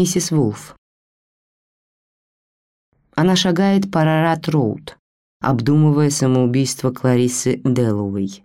миссис Вулф. Она шагает по Рарат-Роуд, обдумывая самоубийство Кларисы Дэллоуэй.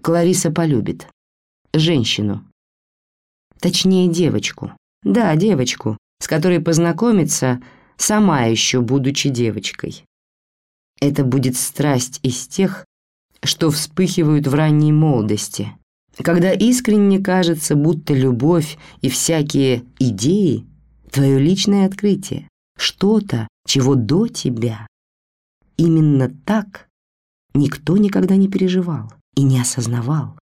Клариса полюбит. Женщину. Точнее, девочку. Да, девочку, с которой познакомится, сама еще будучи девочкой. Это будет страсть из тех, что вспыхивают в ранней молодости, когда искренне кажется, будто любовь и всякие идеи — твое личное открытие, что-то, чего до тебя. Именно так никто никогда не переживал и не осознавал.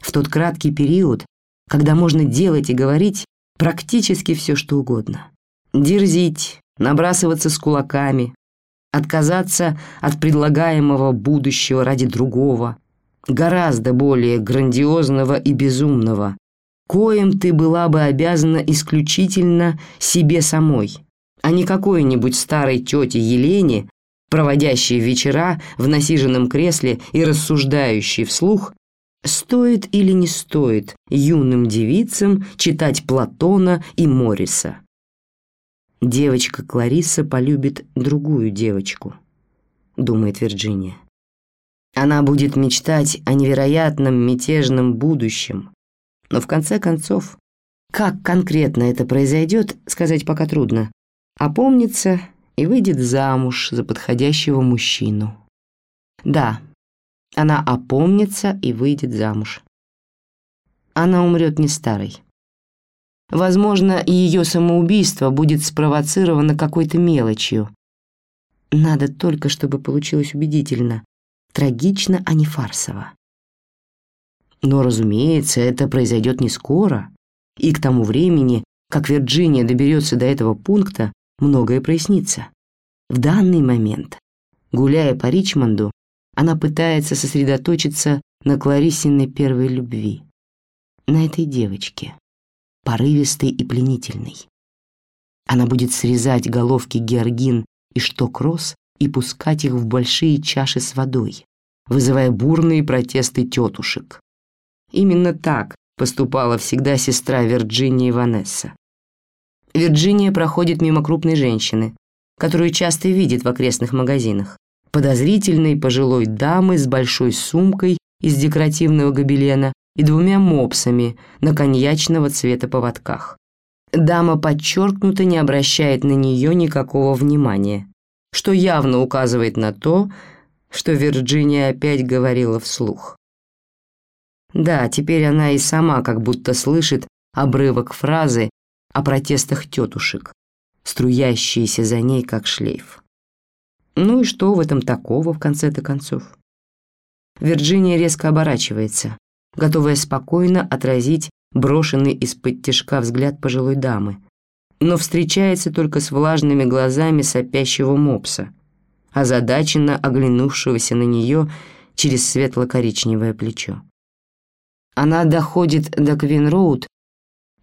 В тот краткий период, когда можно делать и говорить практически все, что угодно. Дерзить, набрасываться с кулаками, отказаться от предлагаемого будущего ради другого, гораздо более грандиозного и безумного, коим ты была бы обязана исключительно себе самой, а не какой-нибудь старой тете Елене, проводящей вечера в насиженном кресле и рассуждающей вслух, стоит или не стоит юным девицам читать Платона и Морриса. Девочка Клариса полюбит другую девочку, думает Вирджиния. Она будет мечтать о невероятном мятежном будущем. Но в конце концов, как конкретно это произойдет, сказать пока трудно. Опомнится и выйдет замуж за подходящего мужчину. Да, она опомнится и выйдет замуж. Она умрет не старой. Возможно, ее самоубийство будет спровоцировано какой-то мелочью. Надо только, чтобы получилось убедительно. Трагично, а не фарсово. Но, разумеется, это произойдет не скоро, и к тому времени, как Вирджиния доберется до этого пункта, многое прояснится. В данный момент, гуляя по Ричмонду, она пытается сосредоточиться на Клариссиной первой любви, на этой девочке порывистой и пленительной. Она будет срезать головки георгин и шток-роз и пускать их в большие чаши с водой, вызывая бурные протесты тетушек. Именно так поступала всегда сестра Вирджинии Ванесса. Вирджиния проходит мимо крупной женщины, которую часто видит в окрестных магазинах, подозрительной пожилой дамы с большой сумкой из декоративного гобелена и двумя мопсами на коньячного цвета поводках. Дама подчеркнуто не обращает на нее никакого внимания, что явно указывает на то, что Вирджиния опять говорила вслух. Да, теперь она и сама как будто слышит обрывок фразы о протестах тетушек, струящиеся за ней как шлейф. Ну и что в этом такого, в конце-то концов? Вирджиния резко оборачивается, готовая спокойно отразить брошенный из-под тяжка взгляд пожилой дамы, но встречается только с влажными глазами сопящего мопса, озадаченно оглянувшегося на нее через светло-коричневое плечо. Она доходит до Квин-Роуд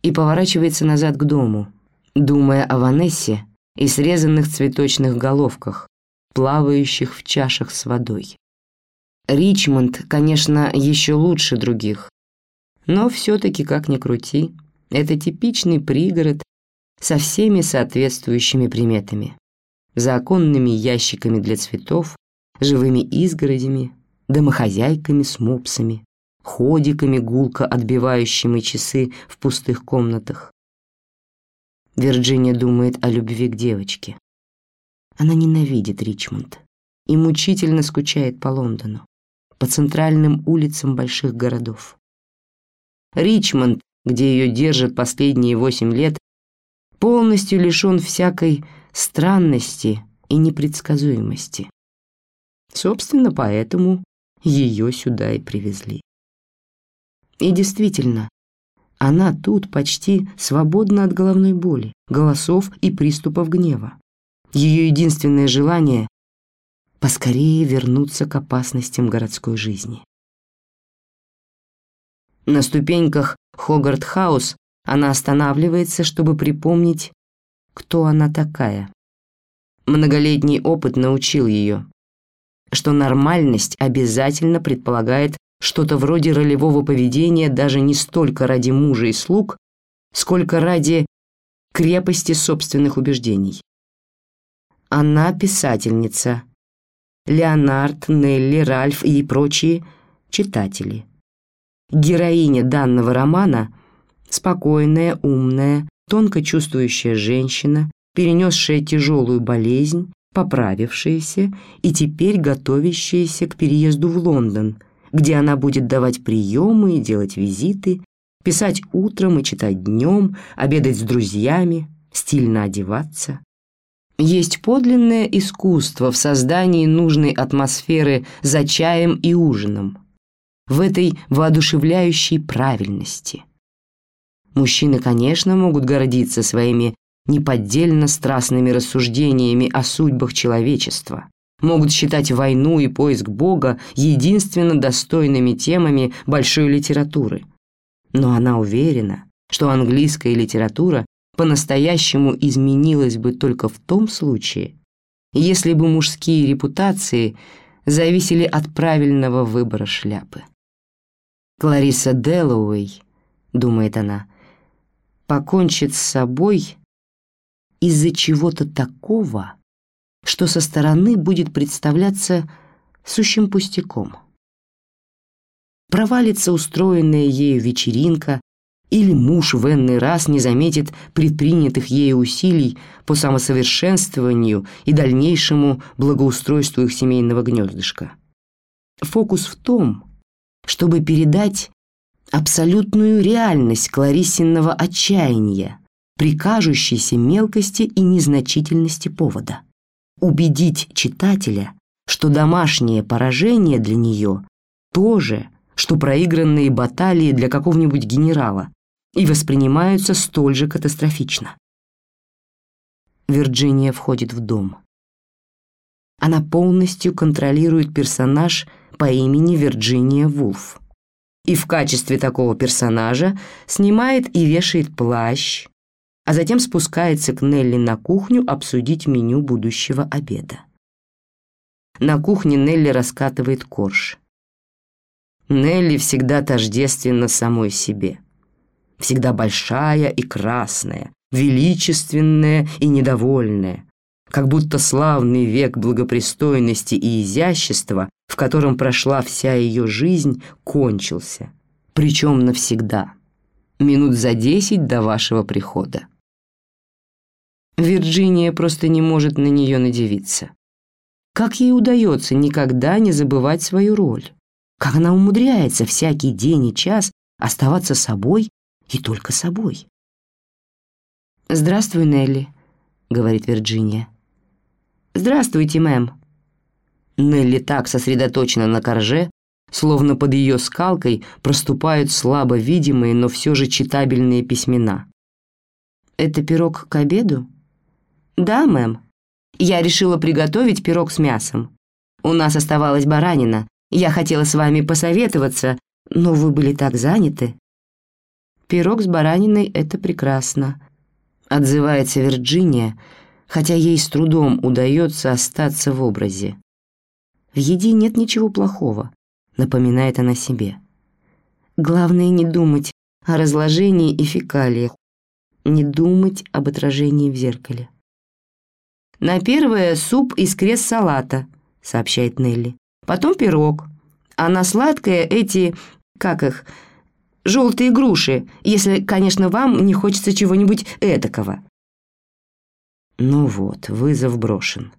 и поворачивается назад к дому, думая о Ванессе и срезанных цветочных головках, плавающих в чашах с водой. Ричмонд, конечно, еще лучше других. Но все-таки, как ни крути, это типичный пригород со всеми соответствующими приметами. Законными ящиками для цветов, живыми изгородями, домохозяйками с мопсами, ходиками, гулко отбивающими часы в пустых комнатах. Вирджиния думает о любви к девочке. Она ненавидит Ричмонд и мучительно скучает по Лондону по центральным улицам больших городов. Ричмонд, где ее держат последние восемь лет, полностью лишен всякой странности и непредсказуемости. Собственно, поэтому ее сюда и привезли. И действительно, она тут почти свободна от головной боли, голосов и приступов гнева. Ее единственное желание поскорее вернуться к опасностям городской жизни. На ступеньках Хогарт-хаус она останавливается, чтобы припомнить, кто она такая. Многолетний опыт научил ее, что нормальность обязательно предполагает что-то вроде ролевого поведения даже не столько ради мужа и слуг, сколько ради крепости собственных убеждений. Она писательница. Леонард, Нелли, Ральф и прочие читатели. Героиня данного романа – спокойная, умная, тонко чувствующая женщина, перенесшая тяжелую болезнь, поправившаяся и теперь готовящаяся к переезду в Лондон, где она будет давать приемы и делать визиты, писать утром и читать днем, обедать с друзьями, стильно одеваться. Есть подлинное искусство в создании нужной атмосферы за чаем и ужином, в этой воодушевляющей правильности. Мужчины, конечно, могут гордиться своими неподдельно страстными рассуждениями о судьбах человечества, могут считать войну и поиск Бога единственно достойными темами большой литературы. Но она уверена, что английская литература по-настоящему изменилась бы только в том случае, если бы мужские репутации зависели от правильного выбора шляпы. Клариса Дэллоуэй, думает она, покончит с собой из-за чего-то такого, что со стороны будет представляться сущим пустяком. Провалится устроенная ею вечеринка, или муж в энный раз не заметит предпринятых ею усилий по самосовершенствованию и дальнейшему благоустройству их семейного гнездышка. Фокус в том, чтобы передать абсолютную реальность Клариссиного отчаяния, прикажущейся мелкости и незначительности повода. Убедить читателя, что домашнее поражение для нее тоже, что проигранные баталии для какого-нибудь генерала и воспринимаются столь же катастрофично. Вирджиния входит в дом. Она полностью контролирует персонаж по имени Вирджиния Вулф. И в качестве такого персонажа снимает и вешает плащ, а затем спускается к Нелли на кухню обсудить меню будущего обеда. На кухне Нелли раскатывает корж. Нелли всегда тождественна самой себе. Всегда большая и красная, величественная и недовольная, как будто славный век благопристойности и изящества, в котором прошла вся ее жизнь, кончился, причем навсегда, минут за десять до вашего прихода. Вирджиния просто не может на нее надевиться. Как ей удается никогда не забывать свою роль? Как она умудряется всякий день и час оставаться собой и только собой? «Здравствуй, Нелли», — говорит Вирджиния. «Здравствуйте, мэм». Нелли так сосредоточена на корже, словно под ее скалкой проступают слабо видимые, но все же читабельные письмена. «Это пирог к обеду?» «Да, мэм. Я решила приготовить пирог с мясом. У нас оставалась баранина. Я хотела с вами посоветоваться, но вы были так заняты». «Пирог с бараниной — это прекрасно», — отзывается Вирджиния, хотя ей с трудом удается остаться в образе. «В еде нет ничего плохого», — напоминает она себе. «Главное не думать о разложении и фекалиях, не думать об отражении в зеркале». «На первое суп из крест-салата», — сообщает Нелли. «Потом пирог. А на сладкое эти, как их, желтые груши, если, конечно, вам не хочется чего-нибудь этакого». Ну вот, вызов брошен.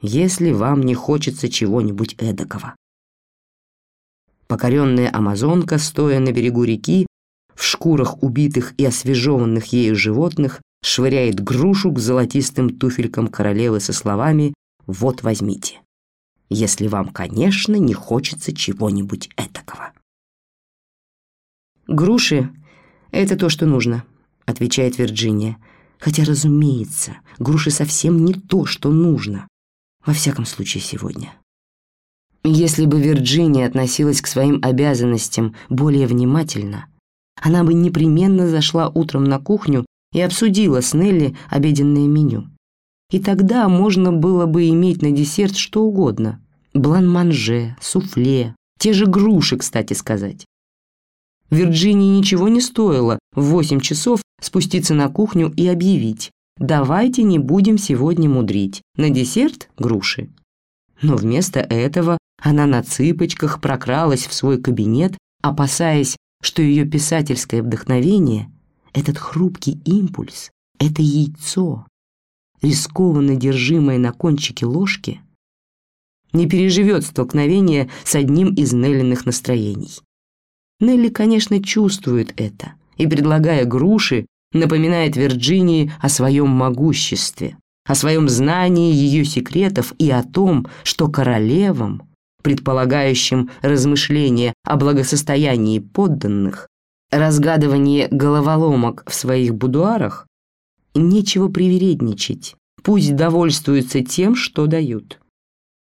Если вам не хочется чего-нибудь эдакого. Покоренная амазонка, стоя на берегу реки, в шкурах убитых и освежеванных ею животных, швыряет грушу к золотистым туфелькам королевы со словами «Вот возьмите» если вам, конечно, не хочется чего-нибудь этакого. «Груши — это то, что нужно», — отвечает Вирджиния. Хотя, разумеется, груши совсем не то, что нужно. Во всяком случае, сегодня. Если бы Вирджиния относилась к своим обязанностям более внимательно, она бы непременно зашла утром на кухню и обсудила с Нелли обеденное меню. И тогда можно было бы иметь на десерт что угодно. Блан-манже, суфле, те же груши, кстати сказать. Вирджинии ничего не стоило в восемь часов спуститься на кухню и объявить «давайте не будем сегодня мудрить, на десерт – груши». Но вместо этого она на цыпочках прокралась в свой кабинет, опасаясь, что ее писательское вдохновение, этот хрупкий импульс, это яйцо, рискованно держимое на кончике ложки, не переживет столкновение с одним из Неллиных настроений. Нелли, конечно, чувствует это и, предлагая груши, напоминает Вирджинии о своем могуществе, о своем знании ее секретов и о том, что королевам, предполагающим размышления о благосостоянии подданных, разгадывание головоломок в своих будуарах, нечего привередничать, пусть довольствуются тем, что дают.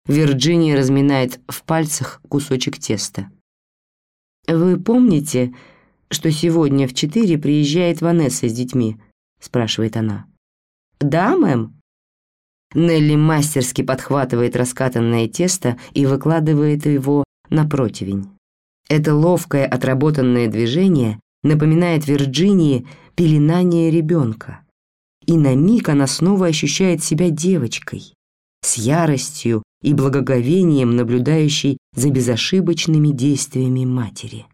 Вирджиния разминает в пальцах кусочек теста. «Вы помните, что сегодня в четыре приезжает Ванесса с детьми?» – спрашивает она. «Да, мэм». Нелли мастерски подхватывает раскатанное тесто и выкладывает его на противень. Это ловкое отработанное движение напоминает Вирджинии пеленание ребенка. И на миг она снова ощущает себя девочкой, с яростью и благоговением наблюдающей за безошибочными действиями матери.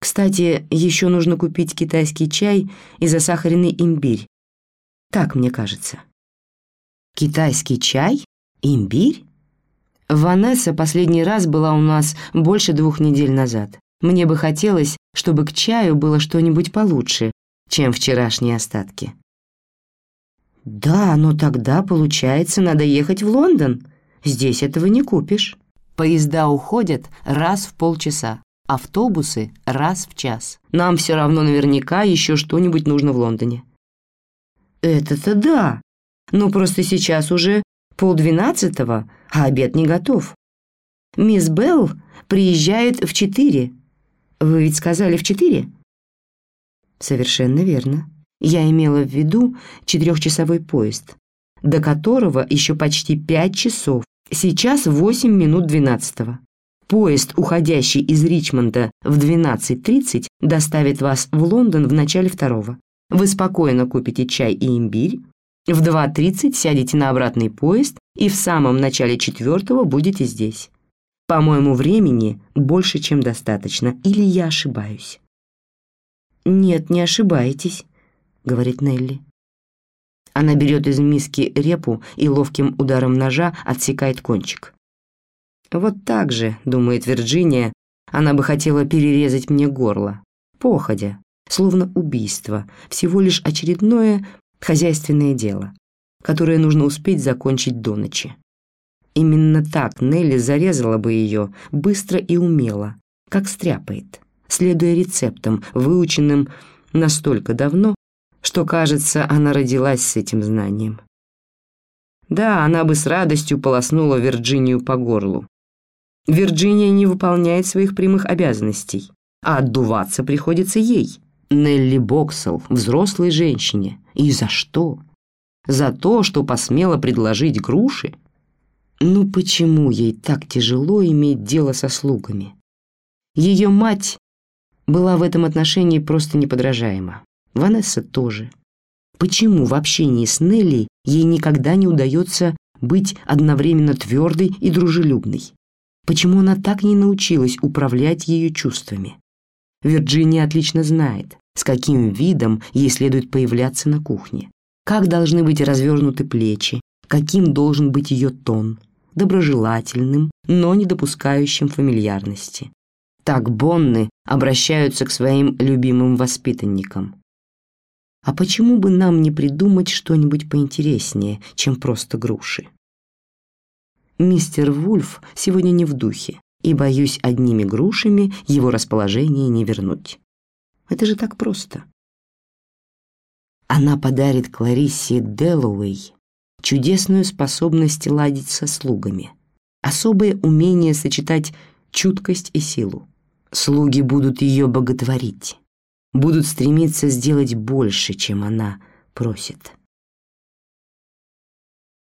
Кстати, еще нужно купить китайский чай и засахаренный имбирь. Так мне кажется. Китайский чай? Имбирь? Ванесса последний раз была у нас больше двух недель назад. Мне бы хотелось, чтобы к чаю было что-нибудь получше, чем вчерашние остатки. Да, но тогда, получается, надо ехать в Лондон. Здесь этого не купишь. Поезда уходят раз в полчаса, автобусы раз в час. Нам все равно наверняка еще что-нибудь нужно в Лондоне. Это-то да. Но просто сейчас уже полдвенадцатого, а обед не готов. Мисс Белл приезжает в четыре. Вы ведь сказали в четыре? Совершенно верно. Я имела в виду четырехчасовой поезд, до которого еще почти пять часов. Сейчас восемь минут двенадцатого. Поезд, уходящий из Ричмонда в 12.30, доставит вас в Лондон в начале второго. Вы спокойно купите чай и имбирь, в 2.30 сядете на обратный поезд и в самом начале четвертого будете здесь. По-моему, времени больше, чем достаточно, или я ошибаюсь? Нет, не ошибаетесь говорит Нелли. Она берет из миски репу и ловким ударом ножа отсекает кончик. «Вот так же, — думает Вирджиния, — она бы хотела перерезать мне горло. Походя, словно убийство, всего лишь очередное хозяйственное дело, которое нужно успеть закончить до ночи. Именно так Нелли зарезала бы ее быстро и умело, как стряпает, следуя рецептам, выученным настолько давно, что, кажется, она родилась с этим знанием. Да, она бы с радостью полоснула Вирджинию по горлу. Вирджиния не выполняет своих прямых обязанностей, а отдуваться приходится ей, Нелли Боксел, взрослой женщине. И за что? За то, что посмела предложить груши? Ну почему ей так тяжело иметь дело со слугами? Ее мать была в этом отношении просто неподражаема. Ванесса тоже. Почему в общении с Нелли ей никогда не удается быть одновременно твердой и дружелюбной? Почему она так не научилась управлять ее чувствами? Вирджиния отлично знает, с каким видом ей следует появляться на кухне, как должны быть развернуты плечи, каким должен быть ее тон, доброжелательным, но не допускающим фамильярности. Так Бонны обращаются к своим любимым воспитанникам. А почему бы нам не придумать что-нибудь поинтереснее, чем просто груши? Мистер Вульф сегодня не в духе, и, боюсь, одними грушами его расположение не вернуть. Это же так просто. Она подарит Клариссе Дэллоуэй чудесную способность ладить со слугами, особое умение сочетать чуткость и силу. Слуги будут ее боготворить будут стремиться сделать больше, чем она просит.